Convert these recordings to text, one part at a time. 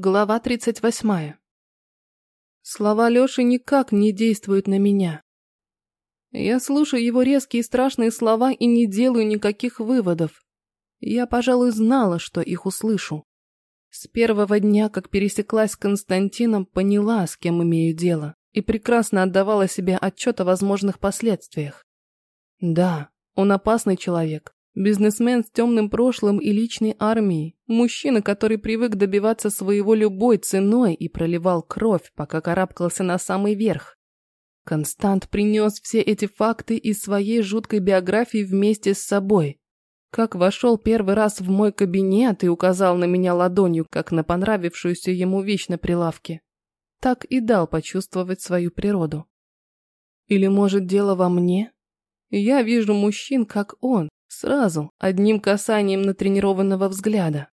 Глава 38. Слова Лёши никак не действуют на меня. Я слушаю его резкие и страшные слова и не делаю никаких выводов. Я, пожалуй, знала, что их услышу. С первого дня, как пересеклась с Константином, поняла, с кем имею дело, и прекрасно отдавала себе отчет о возможных последствиях. Да, он опасный человек, Бизнесмен с темным прошлым и личной армией. Мужчина, который привык добиваться своего любой ценой и проливал кровь, пока карабкался на самый верх. Констант принес все эти факты из своей жуткой биографии вместе с собой. Как вошел первый раз в мой кабинет и указал на меня ладонью, как на понравившуюся ему вещь на прилавке, так и дал почувствовать свою природу. Или, может, дело во мне? Я вижу мужчин, как он, Сразу, одним касанием натренированного взгляда.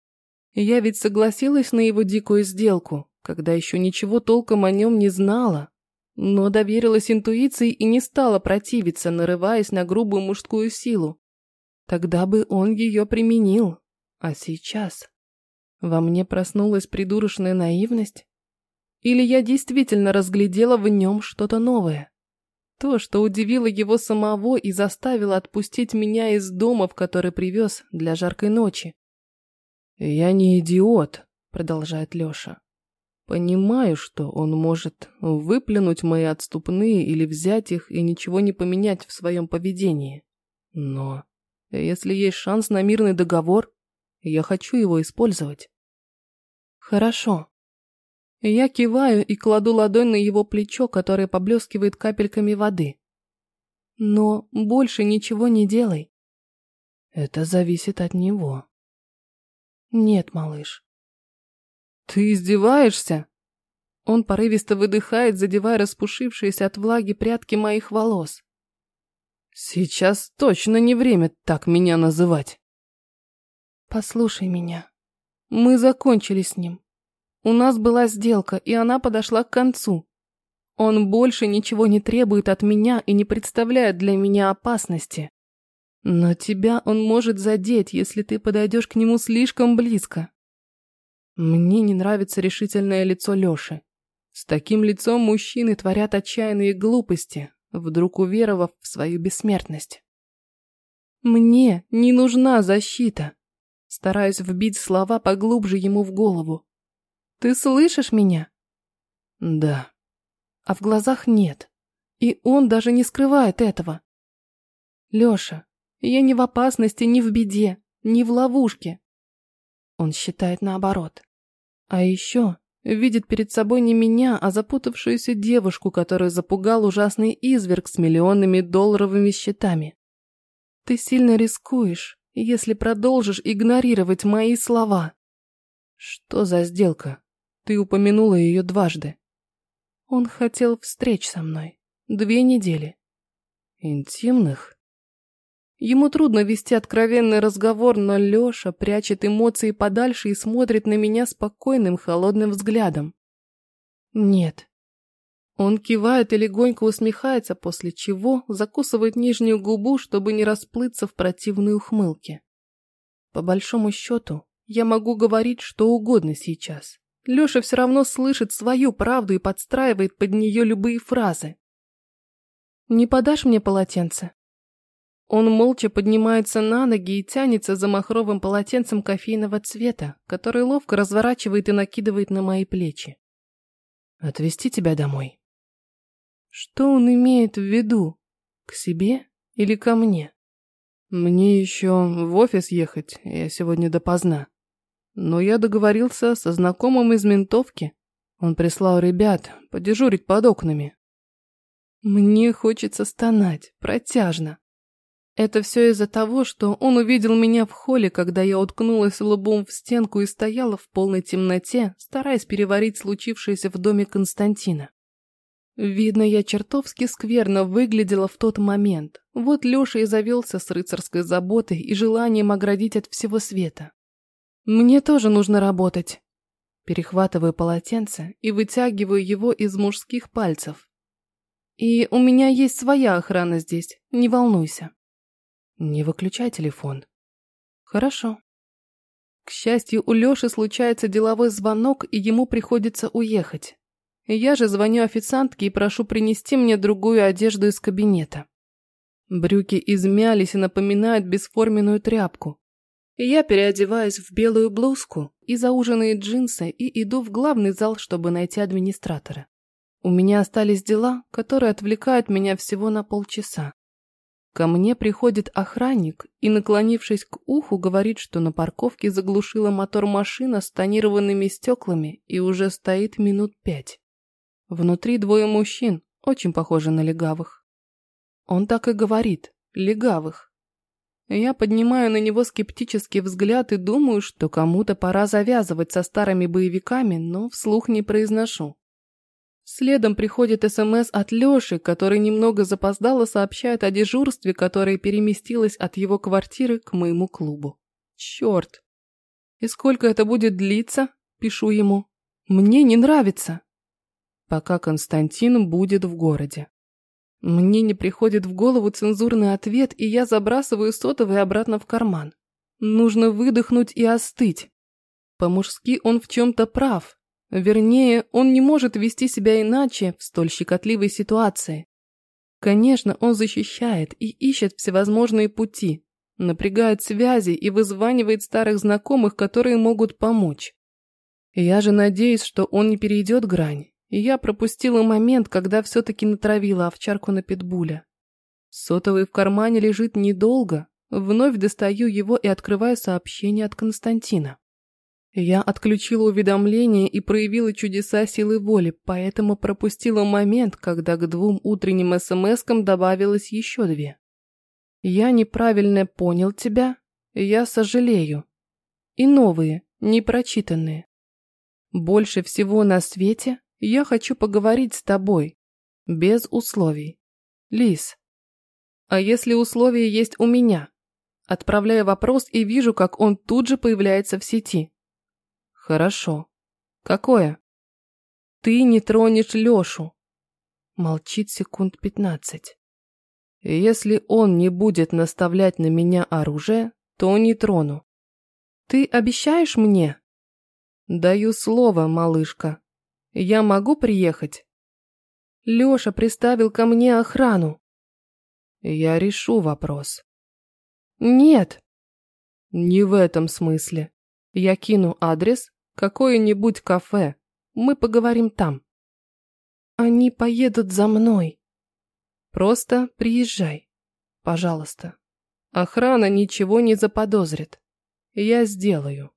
Я ведь согласилась на его дикую сделку, когда еще ничего толком о нем не знала, но доверилась интуиции и не стала противиться, нарываясь на грубую мужскую силу. Тогда бы он ее применил. А сейчас? Во мне проснулась придурочная наивность? Или я действительно разглядела в нем что-то новое? То, что удивило его самого и заставило отпустить меня из дома, в который привез для жаркой ночи. «Я не идиот», — продолжает Леша. «Понимаю, что он может выплюнуть мои отступные или взять их и ничего не поменять в своем поведении. Но если есть шанс на мирный договор, я хочу его использовать». «Хорошо», я киваю и кладу ладонь на его плечо, которое поблескивает капельками воды. Но больше ничего не делай. Это зависит от него. Нет, малыш. Ты издеваешься? Он порывисто выдыхает, задевая распушившиеся от влаги прядки моих волос. Сейчас точно не время так меня называть. Послушай меня. Мы закончили с ним. У нас была сделка, и она подошла к концу. Он больше ничего не требует от меня и не представляет для меня опасности. Но тебя он может задеть, если ты подойдешь к нему слишком близко. Мне не нравится решительное лицо Лёши. С таким лицом мужчины творят отчаянные глупости, вдруг уверовав в свою бессмертность. Мне не нужна защита. Стараюсь вбить слова поглубже ему в голову. Ты слышишь меня? Да. А в глазах нет. И он даже не скрывает этого. Лёша, я не в опасности, не в беде, не в ловушке. Он считает наоборот. А еще видит перед собой не меня, а запутавшуюся девушку, которую запугал ужасный изверг с миллионными долларовыми счетами. Ты сильно рискуешь, если продолжишь игнорировать мои слова. Что за сделка? Ты упомянула ее дважды. Он хотел встреч со мной. Две недели. Интимных? Ему трудно вести откровенный разговор, но Леша прячет эмоции подальше и смотрит на меня спокойным, холодным взглядом. Нет. Он кивает и легонько усмехается, после чего закусывает нижнюю губу, чтобы не расплыться в противной ухмылке. По большому счету, я могу говорить что угодно сейчас. Леша все равно слышит свою правду и подстраивает под нее любые фразы. «Не подашь мне полотенце?» Он молча поднимается на ноги и тянется за махровым полотенцем кофейного цвета, который ловко разворачивает и накидывает на мои плечи. «Отвезти тебя домой?» Что он имеет в виду? К себе или ко мне? Мне еще в офис ехать, я сегодня допоздна. Но я договорился со знакомым из ментовки. Он прислал ребят подежурить под окнами. Мне хочется стонать, протяжно. Это все из-за того, что он увидел меня в холле, когда я уткнулась лбом в стенку и стояла в полной темноте, стараясь переварить случившееся в доме Константина. Видно, я чертовски скверно выглядела в тот момент. Вот Леша и завелся с рыцарской заботой и желанием оградить от всего света. Мне тоже нужно работать. Перехватываю полотенце и вытягиваю его из мужских пальцев. И у меня есть своя охрана здесь, не волнуйся. Не выключай телефон. Хорошо. К счастью, у Лёши случается деловой звонок, и ему приходится уехать. Я же звоню официантке и прошу принести мне другую одежду из кабинета. Брюки измялись и напоминают бесформенную тряпку. Я переодеваюсь в белую блузку и зауженные джинсы и иду в главный зал, чтобы найти администратора. У меня остались дела, которые отвлекают меня всего на полчаса. Ко мне приходит охранник и, наклонившись к уху, говорит, что на парковке заглушила мотор машина с тонированными стеклами и уже стоит минут пять. Внутри двое мужчин, очень похожи на легавых. Он так и говорит, легавых. Я поднимаю на него скептический взгляд и думаю, что кому-то пора завязывать со старыми боевиками, но вслух не произношу. Следом приходит СМС от Лёши, который немного запоздало сообщает о дежурстве, которое переместилось от его квартиры к моему клубу. Чёрт! И сколько это будет длиться? Пишу ему. Мне не нравится. Пока Константин будет в городе. Мне не приходит в голову цензурный ответ, и я забрасываю сотовый обратно в карман. Нужно выдохнуть и остыть. По-мужски он в чем-то прав, Вернее, он не может вести себя иначе в столь щекотливой ситуации. Конечно, он защищает и ищет всевозможные пути, напрягает связи и вызванивает старых знакомых, которые могут помочь. Я же надеюсь, что он не перейдет грань, и я пропустила момент, когда все-таки натравила овчарку на питбуля. Сотовый в кармане лежит недолго, вновь достаю его и открываю сообщение от Константина. Я отключила уведомления и проявила чудеса силы воли, поэтому пропустила момент, когда к двум утренним смскам добавилось еще две. Я неправильно понял тебя, я сожалею. И новые, непрочитанные. Больше всего на свете я хочу поговорить с тобой, без условий. Лис. А если условия есть у меня? Отправляю вопрос и вижу, как он тут же появляется в сети. Хорошо. Какое? Ты не тронешь Лёшу. Молчит секунд пятнадцать. Если он не будет наставлять на меня оружие, то не трону. Ты обещаешь мне? Даю слово, малышка. Я могу приехать? Лёша приставил ко мне охрану. Я решу вопрос. Нет. Не в этом смысле. Я кину адрес, Какое-нибудь кафе. Мы поговорим там. Они поедут за мной. Просто приезжай. Пожалуйста. Охрана ничего не заподозрит. Я сделаю.